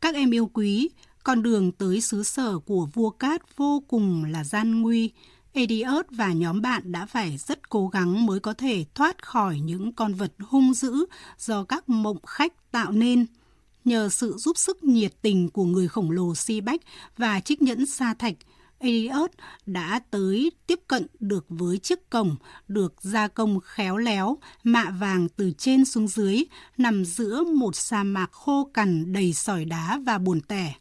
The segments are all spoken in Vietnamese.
Các em yêu quý, con đường tới xứ sở của vua cát vô cùng là gian nguy. Ediot và nhóm bạn đã phải rất cố gắng mới có thể thoát khỏi những con vật hung dữ do các mộng khách tạo nên. Nhờ sự giúp sức nhiệt tình của người khổng lồ Si Bách và chiếc nhẫn sa thạch, Eliot đã tới tiếp cận được với chiếc cổng được gia công khéo léo, mạ vàng từ trên xuống dưới, nằm giữa một sa mạc khô cằn đầy sỏi đá và bùn tẻ.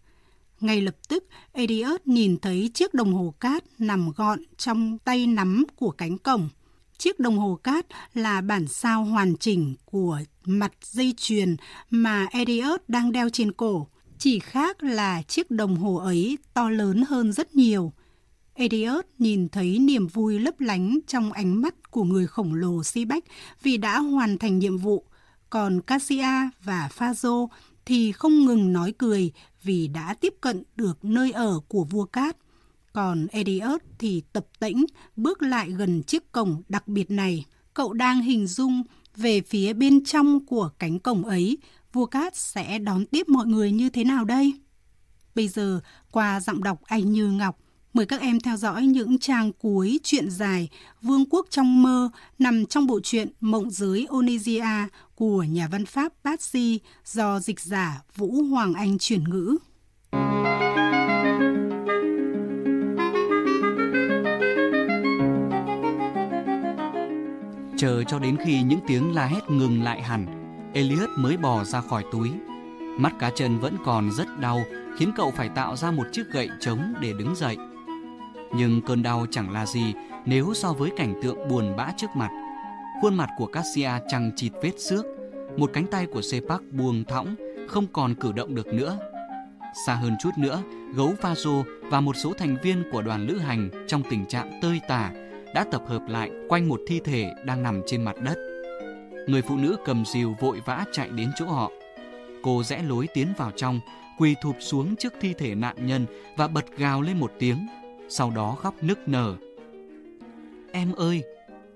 Ngay lập tức, Eliot nhìn thấy chiếc đồng hồ cát nằm gọn trong tay nắm của cánh cổng. Chiếc đồng hồ cát là bản sao hoàn chỉnh của mặt dây chuyền mà Eliot đang đeo trên cổ. Chỉ khác là chiếc đồng hồ ấy to lớn hơn rất nhiều. Eliot nhìn thấy niềm vui lấp lánh trong ánh mắt của người khổng lồ si bách vì đã hoàn thành nhiệm vụ. Còn Cassia và Phazo thì không ngừng nói cười vì đã tiếp cận được nơi ở của vua cát. Còn Eliot thì tập tễnh bước lại gần chiếc cổng đặc biệt này. Cậu đang hình dung về phía bên trong của cánh cổng ấy, vua cát sẽ đón tiếp mọi người như thế nào đây? Bây giờ, qua giọng đọc anh Như Ngọc, mời các em theo dõi những trang cuối truyện dài Vương quốc trong mơ nằm trong bộ truyện Mộng giới Onesia của nhà văn Pháp Patsy do dịch giả Vũ Hoàng Anh chuyển ngữ. Chờ cho đến khi những tiếng la hét ngừng lại hẳn, Elliot mới bò ra khỏi túi. Mắt cá chân vẫn còn rất đau, khiến cậu phải tạo ra một chiếc gậy trống để đứng dậy. Nhưng cơn đau chẳng là gì nếu so với cảnh tượng buồn bã trước mặt. Khuôn mặt của Cassia chằng chịt vết xước, một cánh tay của Sepak buông thõng, không còn cử động được nữa. Xa hơn chút nữa, gấu Faso và một số thành viên của đoàn lữ hành trong tình trạng tơi tả đã tập hợp lại quanh một thi thể đang nằm trên mặt đất. Người phụ nữ cầm rìu vội vã chạy đến chỗ họ. Cô rẽ lối tiến vào trong, quỳ thụp xuống trước thi thể nạn nhân và bật gào lên một tiếng, sau đó khóc nức nở. Em ơi!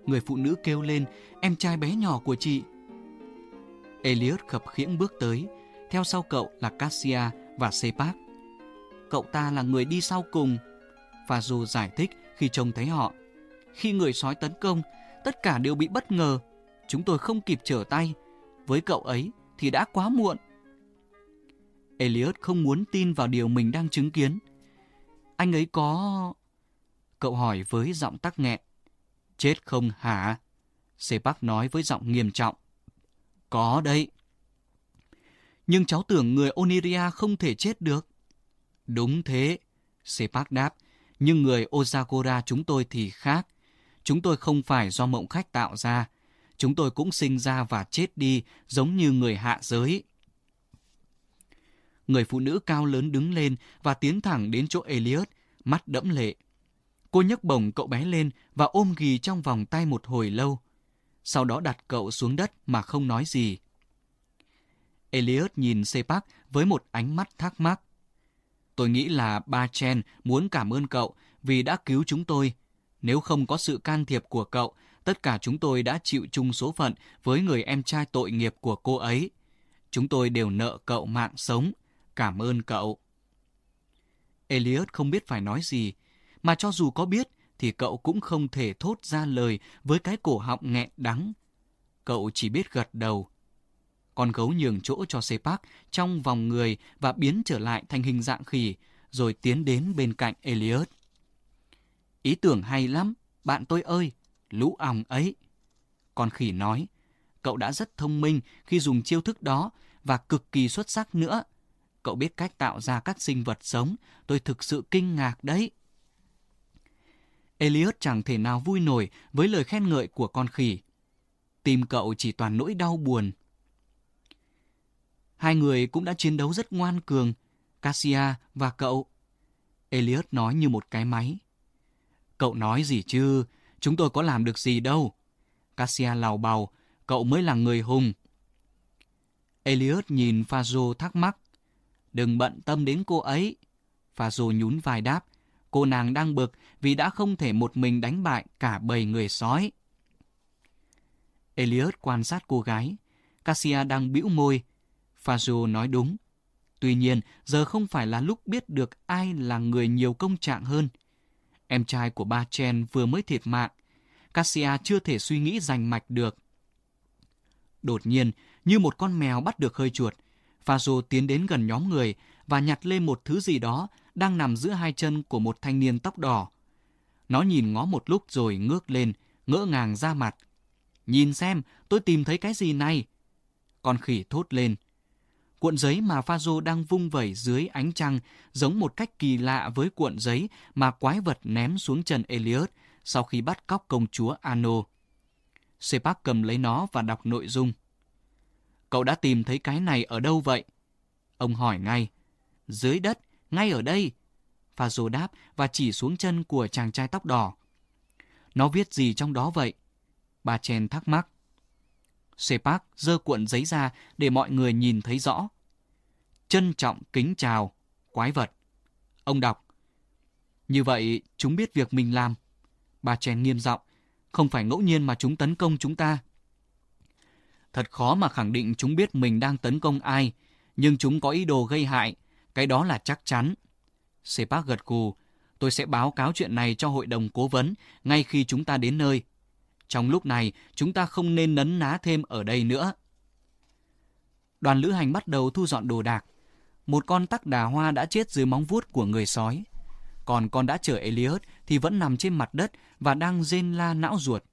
Người phụ nữ kêu lên, em trai bé nhỏ của chị. Elliot khập khiễng bước tới, theo sau cậu là Cassia và Sepak. Cậu ta là người đi sau cùng. Và dù giải thích khi trông thấy họ. Khi người sói tấn công, tất cả đều bị bất ngờ. Chúng tôi không kịp trở tay. Với cậu ấy thì đã quá muộn. Elliot không muốn tin vào điều mình đang chứng kiến. Anh ấy có... Cậu hỏi với giọng tắc nghẹn. Chết không hả? Sepak nói với giọng nghiêm trọng. Có đấy. Nhưng cháu tưởng người Oniria không thể chết được. Đúng thế, Sepak đáp. Nhưng người Ozagora chúng tôi thì khác. Chúng tôi không phải do mộng khách tạo ra. Chúng tôi cũng sinh ra và chết đi giống như người hạ giới. Người phụ nữ cao lớn đứng lên và tiến thẳng đến chỗ Elliot, mắt đẫm lệ. Cô nhấc bổng cậu bé lên và ôm ghì trong vòng tay một hồi lâu. Sau đó đặt cậu xuống đất mà không nói gì. Elliot nhìn Sepak với một ánh mắt thắc mắc. Tôi nghĩ là ba Chen muốn cảm ơn cậu vì đã cứu chúng tôi. Nếu không có sự can thiệp của cậu, tất cả chúng tôi đã chịu chung số phận với người em trai tội nghiệp của cô ấy. Chúng tôi đều nợ cậu mạng sống. Cảm ơn cậu. Elliot không biết phải nói gì, mà cho dù có biết thì cậu cũng không thể thốt ra lời với cái cổ họng nghẹn đắng. Cậu chỉ biết gật đầu. Con gấu nhường chỗ cho Sepak trong vòng người và biến trở lại thành hình dạng khỉ, rồi tiến đến bên cạnh Elliot. Ý tưởng hay lắm, bạn tôi ơi, lũ ong ấy. Con khỉ nói, cậu đã rất thông minh khi dùng chiêu thức đó và cực kỳ xuất sắc nữa. Cậu biết cách tạo ra các sinh vật sống, tôi thực sự kinh ngạc đấy. Elliot chẳng thể nào vui nổi với lời khen ngợi của con khỉ. Tim cậu chỉ toàn nỗi đau buồn. Hai người cũng đã chiến đấu rất ngoan cường, Cassia và cậu. Elliot nói như một cái máy. Cậu nói gì chứ, chúng tôi có làm được gì đâu. Cassia lào bào, cậu mới là người hùng. Elliot nhìn Fazo thắc mắc. Đừng bận tâm đến cô ấy. Fazo nhún vai đáp. Cô nàng đang bực vì đã không thể một mình đánh bại cả bầy người sói. Elliot quan sát cô gái. Cassia đang bĩu môi. Fazo nói đúng. Tuy nhiên, giờ không phải là lúc biết được ai là người nhiều công trạng hơn. Em trai của ba Chen vừa mới thiệt mạng. Cassia chưa thể suy nghĩ rành mạch được. Đột nhiên, như một con mèo bắt được hơi chuột, Fazo tiến đến gần nhóm người và nhặt lên một thứ gì đó đang nằm giữa hai chân của một thanh niên tóc đỏ. Nó nhìn ngó một lúc rồi ngước lên, ngỡ ngàng ra mặt. Nhìn xem, tôi tìm thấy cái gì này? Con khỉ thốt lên. Cuộn giấy mà Fazo đang vung vẩy dưới ánh trăng giống một cách kỳ lạ với cuộn giấy mà quái vật ném xuống chân Elliot sau khi bắt cóc công chúa Ano. Sepak cầm lấy nó và đọc nội dung. Cậu đã tìm thấy cái này ở đâu vậy? Ông hỏi ngay. Dưới đất, ngay ở đây. Fazo đáp và chỉ xuống chân của chàng trai tóc đỏ. Nó viết gì trong đó vậy? Bà Chen thắc mắc. Sepak dơ cuộn giấy ra để mọi người nhìn thấy rõ. Trân trọng kính chào, quái vật. Ông đọc. Như vậy, chúng biết việc mình làm. Bà Chen nghiêm giọng. Không phải ngẫu nhiên mà chúng tấn công chúng ta. Thật khó mà khẳng định chúng biết mình đang tấn công ai, nhưng chúng có ý đồ gây hại. Cái đó là chắc chắn. Sepak gật gù. Tôi sẽ báo cáo chuyện này cho hội đồng cố vấn ngay khi chúng ta đến nơi. Trong lúc này, chúng ta không nên nấn ná thêm ở đây nữa. Đoàn lữ hành bắt đầu thu dọn đồ đạc. Một con tắc đà hoa đã chết dưới móng vuốt của người sói. Còn con đã chở Elliot thì vẫn nằm trên mặt đất và đang rên la não ruột.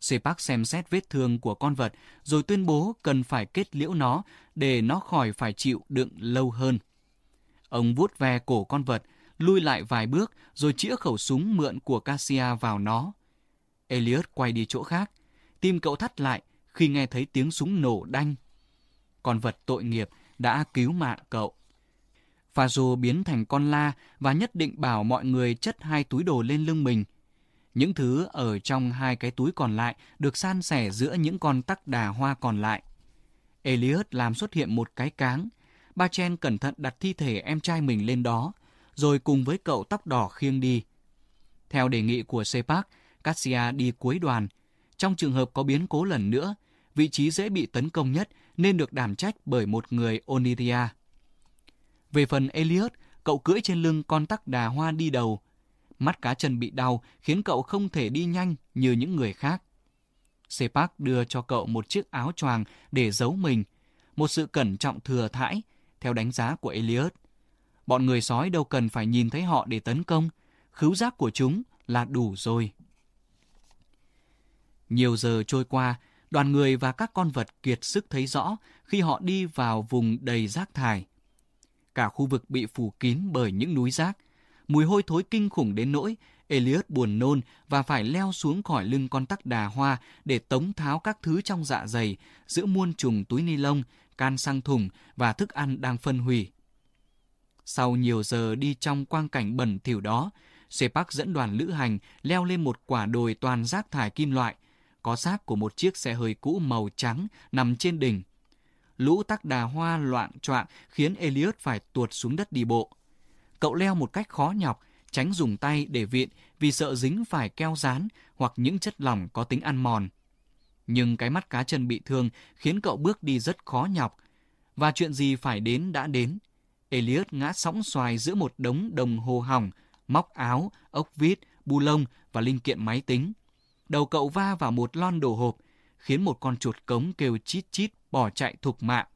Sepak xem xét vết thương của con vật rồi tuyên bố cần phải kết liễu nó để nó khỏi phải chịu đựng lâu hơn. Ông vuốt ve cổ con vật, lui lại vài bước rồi chĩa khẩu súng mượn của Cassia vào nó. Elliot quay đi chỗ khác. Tim cậu thắt lại khi nghe thấy tiếng súng nổ đanh. Con vật tội nghiệp đã cứu mạng cậu. Fazo biến thành con la và nhất định bảo mọi người chất hai túi đồ lên lưng mình. Những thứ ở trong hai cái túi còn lại được san sẻ giữa những con tắc đà hoa còn lại. Elliot làm xuất hiện một cái cáng. Ba Chen cẩn thận đặt thi thể em trai mình lên đó, rồi cùng với cậu tóc đỏ khiêng đi. Theo đề nghị của Sepak, Cassia đi cuối đoàn. Trong trường hợp có biến cố lần nữa, vị trí dễ bị tấn công nhất nên được đảm trách bởi một người Oniria. Về phần Elliot, cậu cưỡi trên lưng con tắc đà hoa đi đầu. Mắt cá chân bị đau khiến cậu không thể đi nhanh như những người khác. Sepak đưa cho cậu một chiếc áo choàng để giấu mình, một sự cẩn trọng thừa thãi, theo đánh giá của Elliot. Bọn người sói đâu cần phải nhìn thấy họ để tấn công, khứu giác của chúng là đủ rồi. Nhiều giờ trôi qua, đoàn người và các con vật kiệt sức thấy rõ khi họ đi vào vùng đầy rác thải. Cả khu vực bị phủ kín bởi những núi rác. Mùi hôi thối kinh khủng đến nỗi Elliot buồn nôn và phải leo xuống khỏi lưng con tắc đà hoa để tống tháo các thứ trong dạ dày giữa muôn trùng túi ni lông, can sang thùng và thức ăn đang phân hủy. Sau nhiều giờ đi trong quang cảnh bẩn thỉu đó, Sepak dẫn đoàn lữ hành leo lên một quả đồi toàn rác thải kim loại – có xác của một chiếc xe hơi cũ màu trắng nằm trên đỉnh. Lũ tắc đà hoa loạn choạng khiến Elliot phải tuột xuống đất đi bộ. Cậu leo một cách khó nhọc, tránh dùng tay để viện vì sợ dính phải keo dán hoặc những chất lỏng có tính ăn mòn. Nhưng cái mắt cá chân bị thương khiến cậu bước đi rất khó nhọc. Và chuyện gì phải đến đã đến. Elliot ngã sóng xoài giữa một đống đồng hồ hỏng, móc áo, ốc vít, bu lông và linh kiện máy tính đầu cậu va vào một lon đồ hộp, khiến một con chuột cống kêu chít chít bỏ chạy thục mạng.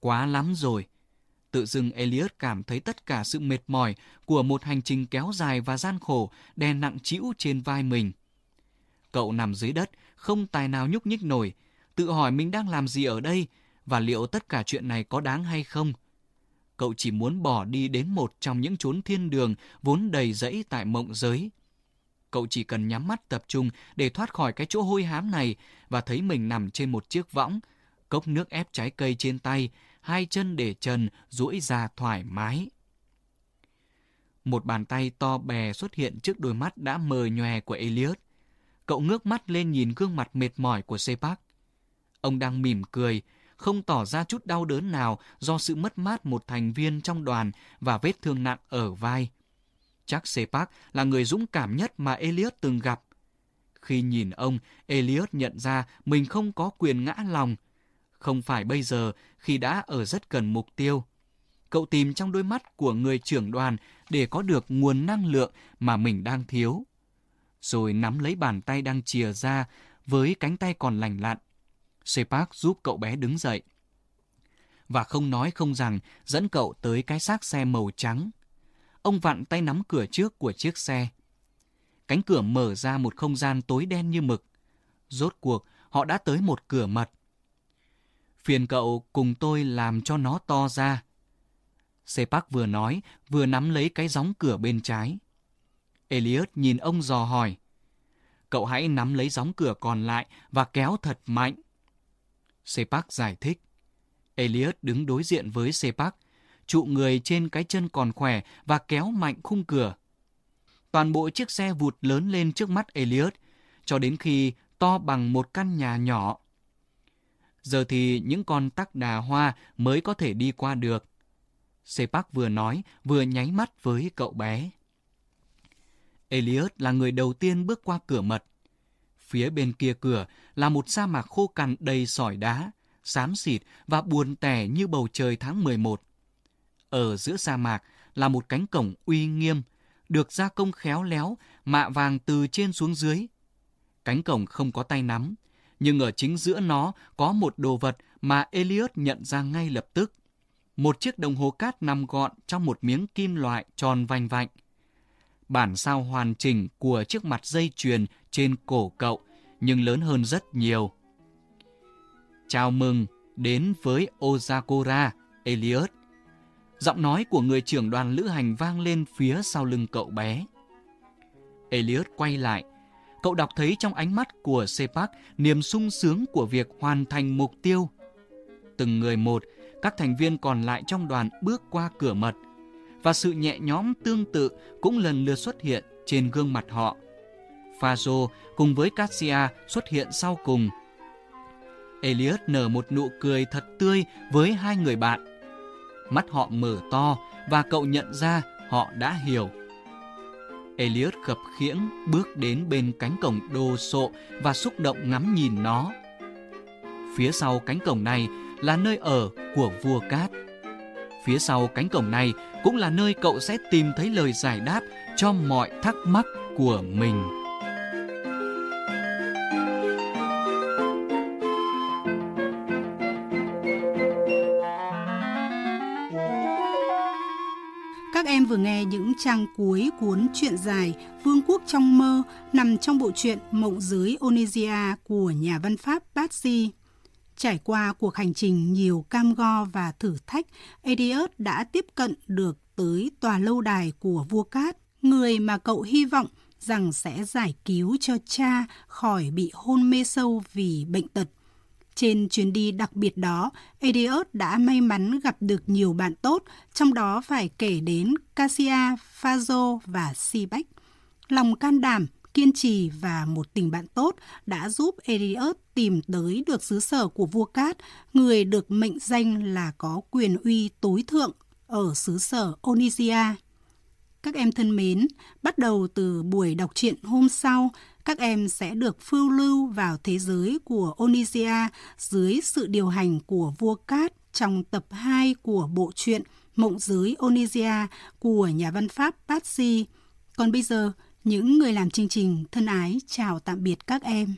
Quá lắm rồi. Tự dưng Elliot cảm thấy tất cả sự mệt mỏi của một hành trình kéo dài và gian khổ đè nặng trĩu trên vai mình. Cậu nằm dưới đất, không tài nào nhúc nhích nổi, tự hỏi mình đang làm gì ở đây và liệu tất cả chuyện này có đáng hay không. Cậu chỉ muốn bỏ đi đến một trong những chốn thiên đường vốn đầy rẫy tại mộng giới cậu chỉ cần nhắm mắt tập trung để thoát khỏi cái chỗ hôi hám này và thấy mình nằm trên một chiếc võng, cốc nước ép trái cây trên tay, hai chân để trần, duỗi ra thoải mái. Một bàn tay to bè xuất hiện trước đôi mắt đã mờ nhòe của Elliot. Cậu ngước mắt lên nhìn gương mặt mệt mỏi của Sepak. Ông đang mỉm cười, không tỏ ra chút đau đớn nào do sự mất mát một thành viên trong đoàn và vết thương nặng ở vai. Chắc Sepak là người dũng cảm nhất mà Elliot từng gặp. Khi nhìn ông, Elliot nhận ra mình không có quyền ngã lòng. Không phải bây giờ khi đã ở rất gần mục tiêu. Cậu tìm trong đôi mắt của người trưởng đoàn để có được nguồn năng lượng mà mình đang thiếu. Rồi nắm lấy bàn tay đang chìa ra với cánh tay còn lành lặn. Sepak giúp cậu bé đứng dậy. Và không nói không rằng dẫn cậu tới cái xác xe màu trắng. Ông vặn tay nắm cửa trước của chiếc xe. Cánh cửa mở ra một không gian tối đen như mực. Rốt cuộc, họ đã tới một cửa mật. Phiền cậu cùng tôi làm cho nó to ra. Sepak vừa nói, vừa nắm lấy cái gióng cửa bên trái. Elliot nhìn ông dò hỏi. Cậu hãy nắm lấy gióng cửa còn lại và kéo thật mạnh. Sepak giải thích. Elliot đứng đối diện với Sepak, trụ người trên cái chân còn khỏe và kéo mạnh khung cửa. Toàn bộ chiếc xe vụt lớn lên trước mắt Elliot, cho đến khi to bằng một căn nhà nhỏ. Giờ thì những con tắc đà hoa mới có thể đi qua được. Sepak vừa nói, vừa nháy mắt với cậu bé. Elliot là người đầu tiên bước qua cửa mật. Phía bên kia cửa là một sa mạc khô cằn đầy sỏi đá, xám xịt và buồn tẻ như bầu trời tháng 11. Ở giữa sa mạc là một cánh cổng uy nghiêm, được gia công khéo léo, mạ vàng từ trên xuống dưới. Cánh cổng không có tay nắm, nhưng ở chính giữa nó có một đồ vật mà Elliot nhận ra ngay lập tức. Một chiếc đồng hồ cát nằm gọn trong một miếng kim loại tròn vành vạnh. Bản sao hoàn chỉnh của chiếc mặt dây chuyền trên cổ cậu, nhưng lớn hơn rất nhiều. Chào mừng đến với Ozakura, Elliot. Giọng nói của người trưởng đoàn lữ hành vang lên phía sau lưng cậu bé. Elliot quay lại. Cậu đọc thấy trong ánh mắt của Sepak niềm sung sướng của việc hoàn thành mục tiêu. Từng người một, các thành viên còn lại trong đoàn bước qua cửa mật và sự nhẹ nhõm tương tự cũng lần lượt xuất hiện trên gương mặt họ. Fazo cùng với Cassia xuất hiện sau cùng. Elliot nở một nụ cười thật tươi với hai người bạn. Mắt họ mở to và cậu nhận ra họ đã hiểu. Elliot khập khiễng bước đến bên cánh cổng đồ sộ và xúc động ngắm nhìn nó. Phía sau cánh cổng này là nơi ở của vua cát. Phía sau cánh cổng này cũng là nơi cậu sẽ tìm thấy lời giải đáp cho mọi thắc mắc của mình. Em vừa nghe những trang cuối cuốn truyện dài Vương quốc trong mơ nằm trong bộ truyện Mộng giới Onesia của nhà văn Pháp Batsy. Trải qua cuộc hành trình nhiều cam go và thử thách, Eliot đã tiếp cận được tới tòa lâu đài của vua Cát, người mà cậu hy vọng rằng sẽ giải cứu cho cha khỏi bị hôn mê sâu vì bệnh tật. Trên chuyến đi đặc biệt đó, Adios đã may mắn gặp được nhiều bạn tốt, trong đó phải kể đến Cassia, Fazo và Sibach. Lòng can đảm, kiên trì và một tình bạn tốt đã giúp Adios tìm tới được xứ sở của vua Cát, người được mệnh danh là có quyền uy tối thượng ở xứ sở Onisia. Các em thân mến, bắt đầu từ buổi đọc truyện hôm sau, các em sẽ được phiêu lưu vào thế giới của Onisia dưới sự điều hành của vua Cát trong tập 2 của bộ truyện Mộng giới Onisia của nhà văn Pháp Patsy. Còn bây giờ, những người làm chương trình thân ái chào tạm biệt các em.